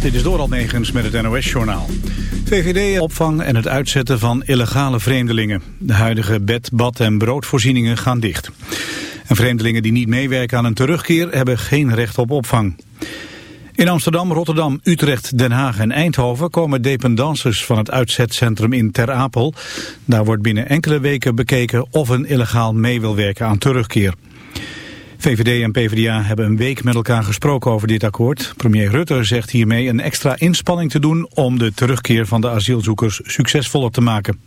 Dit is door Almegens met het NOS-journaal. VVD opvang en het uitzetten van illegale vreemdelingen. De huidige bed, bad en broodvoorzieningen gaan dicht. En vreemdelingen die niet meewerken aan een terugkeer hebben geen recht op opvang. In Amsterdam, Rotterdam, Utrecht, Den Haag en Eindhoven komen dependances van het uitzetcentrum in Ter Apel. Daar wordt binnen enkele weken bekeken of een illegaal mee wil werken aan terugkeer. VVD en PvdA hebben een week met elkaar gesproken over dit akkoord. Premier Rutte zegt hiermee een extra inspanning te doen om de terugkeer van de asielzoekers succesvoller te maken.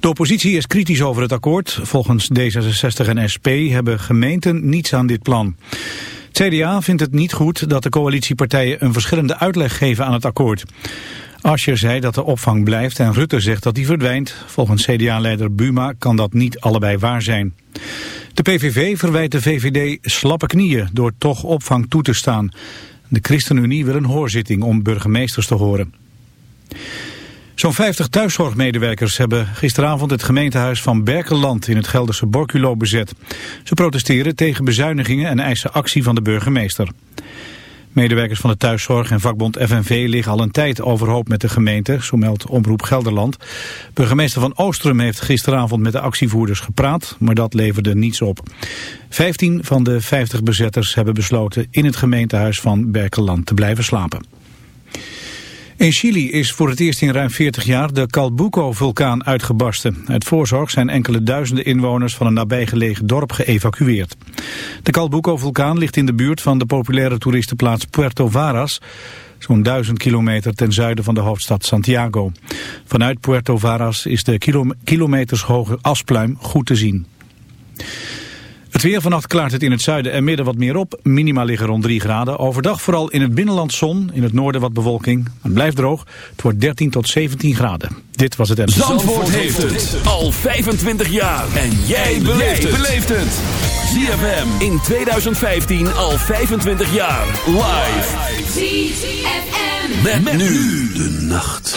De oppositie is kritisch over het akkoord. Volgens D66 en SP hebben gemeenten niets aan dit plan. CDA vindt het niet goed dat de coalitiepartijen een verschillende uitleg geven aan het akkoord. Ascher zei dat de opvang blijft en Rutte zegt dat die verdwijnt. Volgens CDA-leider Buma kan dat niet allebei waar zijn. De PVV verwijt de VVD slappe knieën door toch opvang toe te staan. De ChristenUnie wil een hoorzitting om burgemeesters te horen. Zo'n 50 thuiszorgmedewerkers hebben gisteravond het gemeentehuis van Berkeland in het Gelderse Borculo bezet. Ze protesteren tegen bezuinigingen en eisen actie van de burgemeester. Medewerkers van de thuiszorg en vakbond FNV liggen al een tijd overhoop met de gemeente, zo meldt Omroep Gelderland. Burgemeester van Oostrum heeft gisteravond met de actievoerders gepraat, maar dat leverde niets op. 15 van de 50 bezetters hebben besloten in het gemeentehuis van Berkeland te blijven slapen. In Chili is voor het eerst in ruim 40 jaar de Calbuco-vulkaan uitgebarsten. Uit voorzorg zijn enkele duizenden inwoners van een nabijgelegen dorp geëvacueerd. De Calbuco-vulkaan ligt in de buurt van de populaire toeristenplaats Puerto Varas... zo'n duizend kilometer ten zuiden van de hoofdstad Santiago. Vanuit Puerto Varas is de kilometers hoge aspluim goed te zien. Het weer vannacht klaart het in het zuiden en midden wat meer op. Minima liggen rond 3 graden. Overdag vooral in het binnenland zon, in het noorden wat bewolking. Het blijft droog. Het wordt 13 tot 17 graden. Dit was het en. Zandvoort, Zandvoort heeft het al 25 jaar. En jij beleeft het. ZFM in 2015 al 25 jaar. Live. ZFM. met nu de nacht.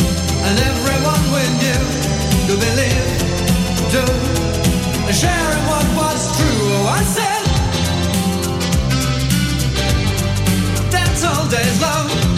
and everyone we knew to believe, to share in what was true. Oh, I said, that's all day long.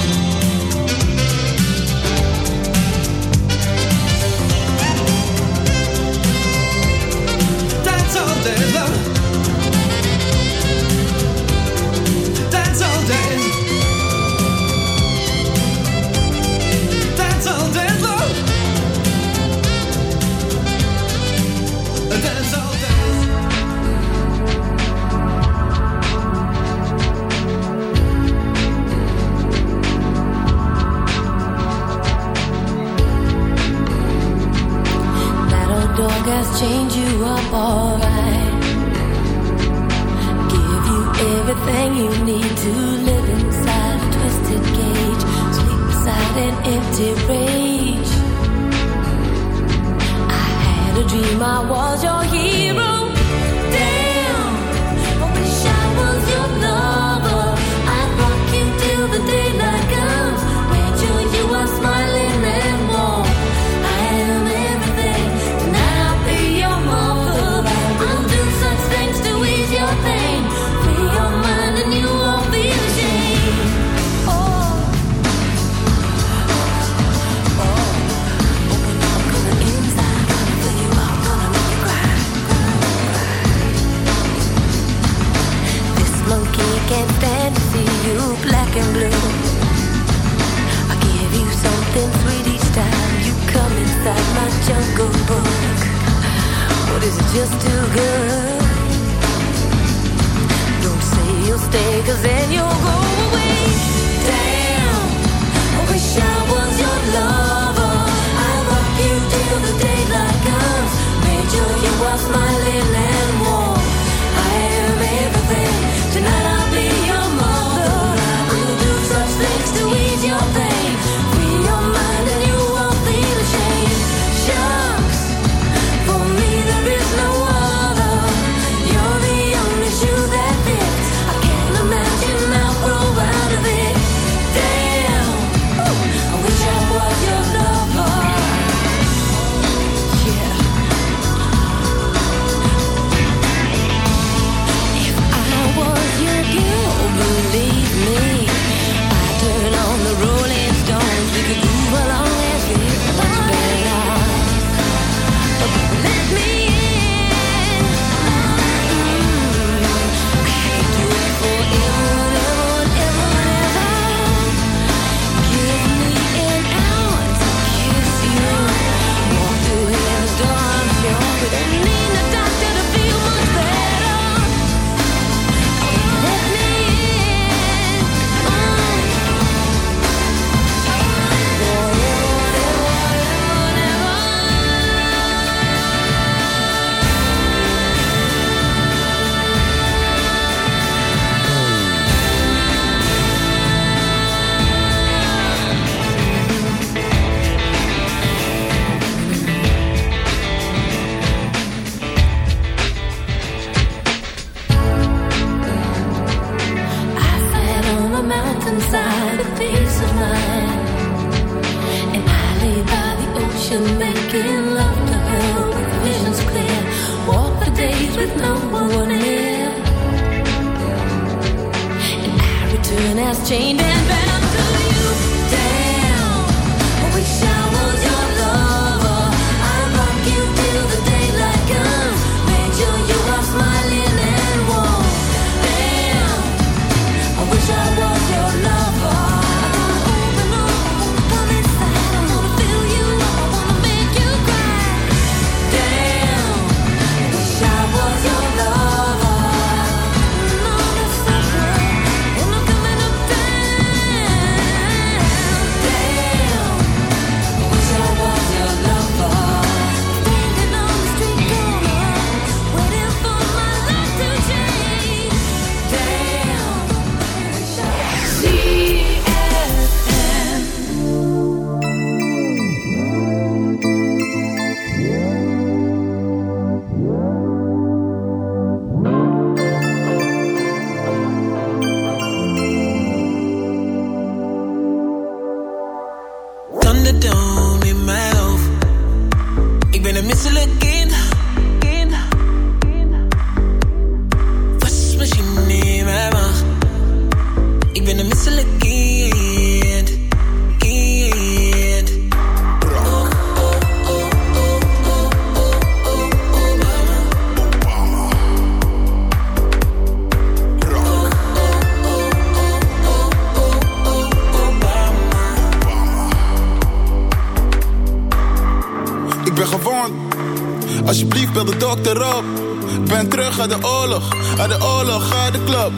up.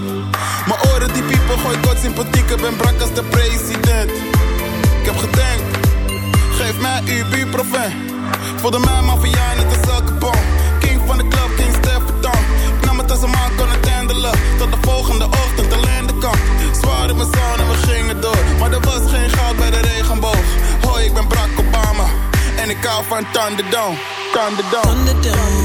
Oren die piepen, gooi kort sympathiek, ben brak als de president. Ik heb gedenkt, geef mij uw buurproven. Voelde mij maar maffia net als elke. King van de club, King Stefan. Ik nam het als een man kon het handelen. Tot de volgende ochtend alleen de kant. Zwaar in mijn zon en we gingen door. Maar er was geen goud bij de regenboog. Hoi, ik ben Barack Obama. En ik hou van Thunderdome, Thunderdome. Thunderdome.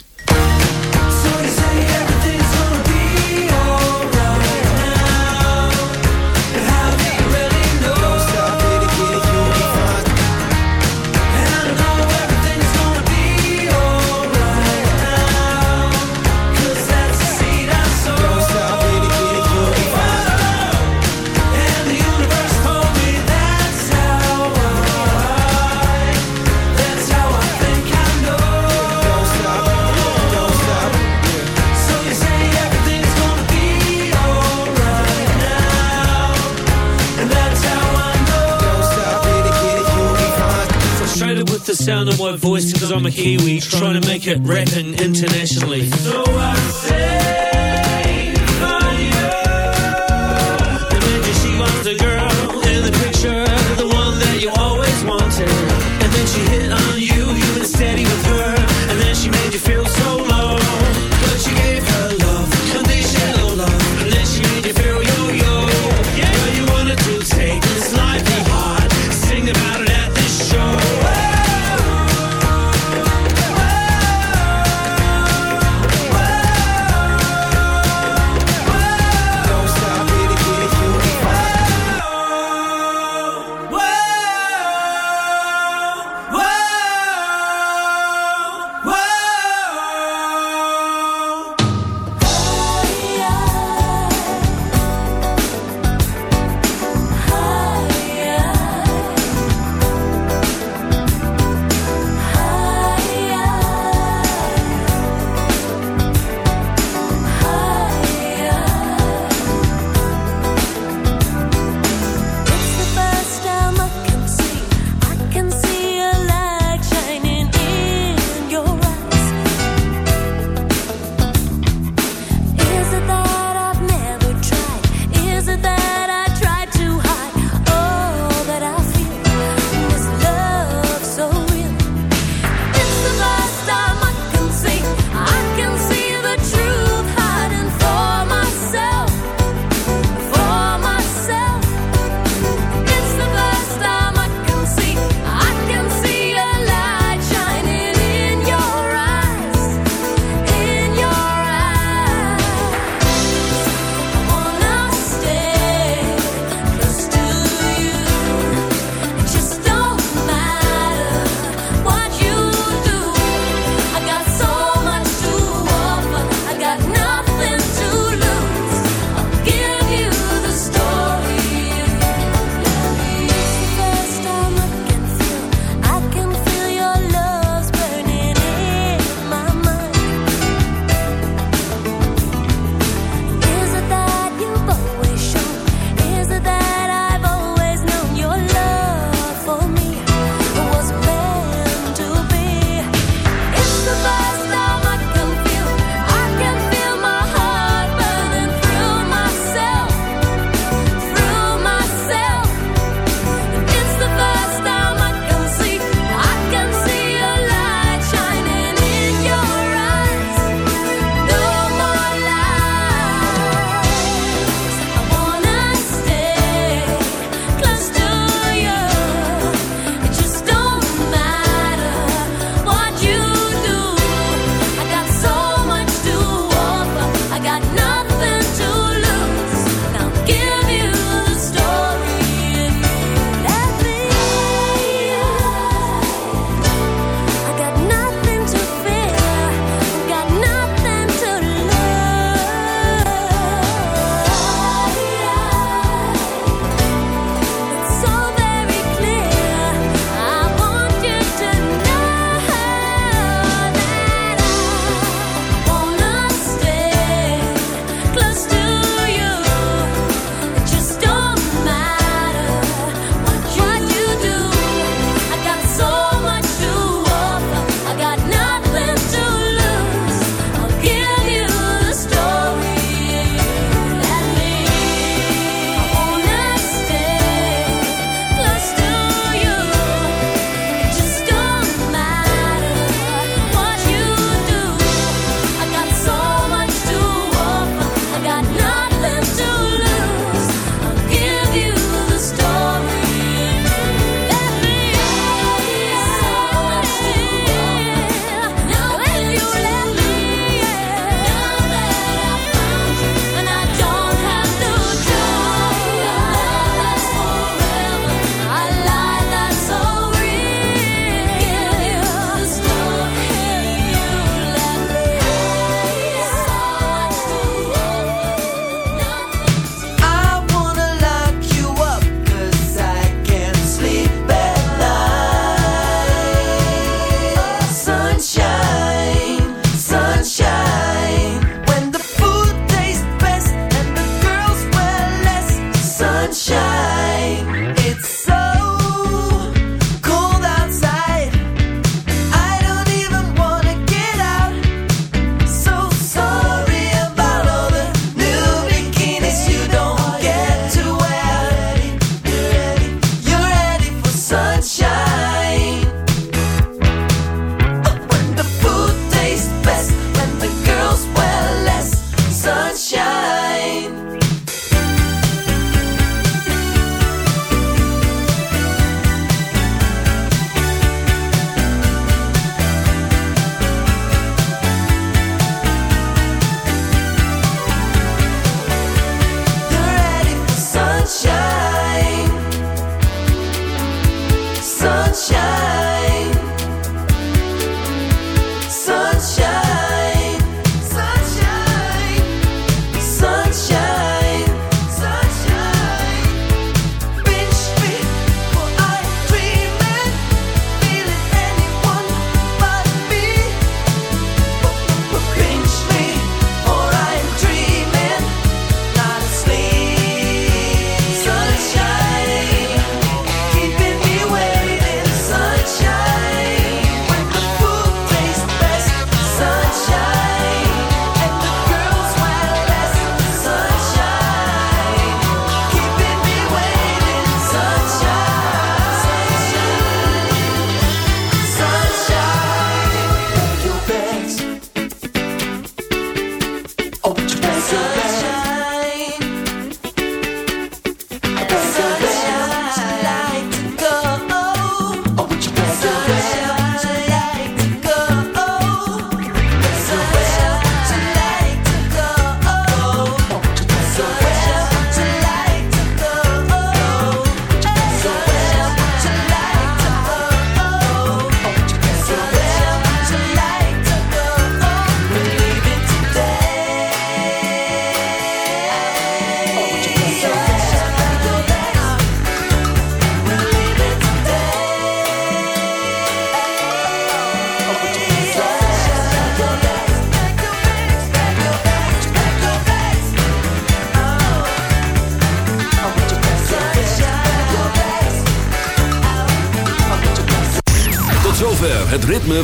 Cause I'm a Kiwi trying to make it rapping internationally. So I say for you. Imagine she was the girl in the picture, the one that you always wanted. And then she hit